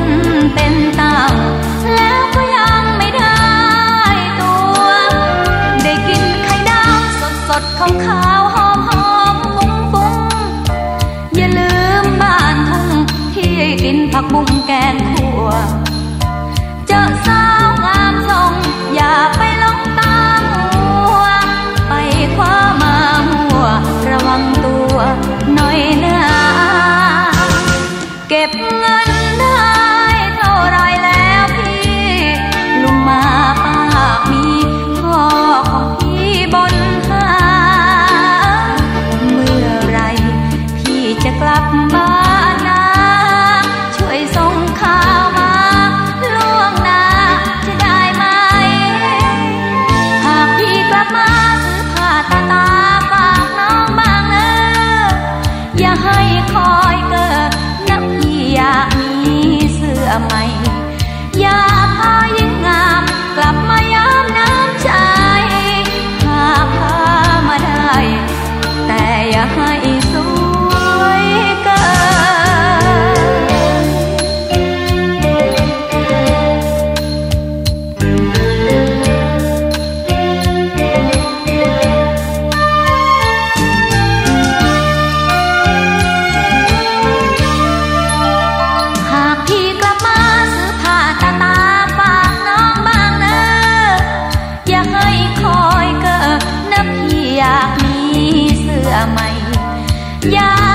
นเป็นตังแล้วก็ยังไม่ได้ตัว ได้กินไข่ดาวสดสดขาวขาวหอมหอมฟุ้งฟุ้งอย่าลืมบ้านทุ่งที่กินผักบุ้งแกงขัวเจอสาวงามทรงอย่าไปลงตามหัวไปคว้ามาหัว ระวังตัวหน่อยนะเก็บเงิน 呀。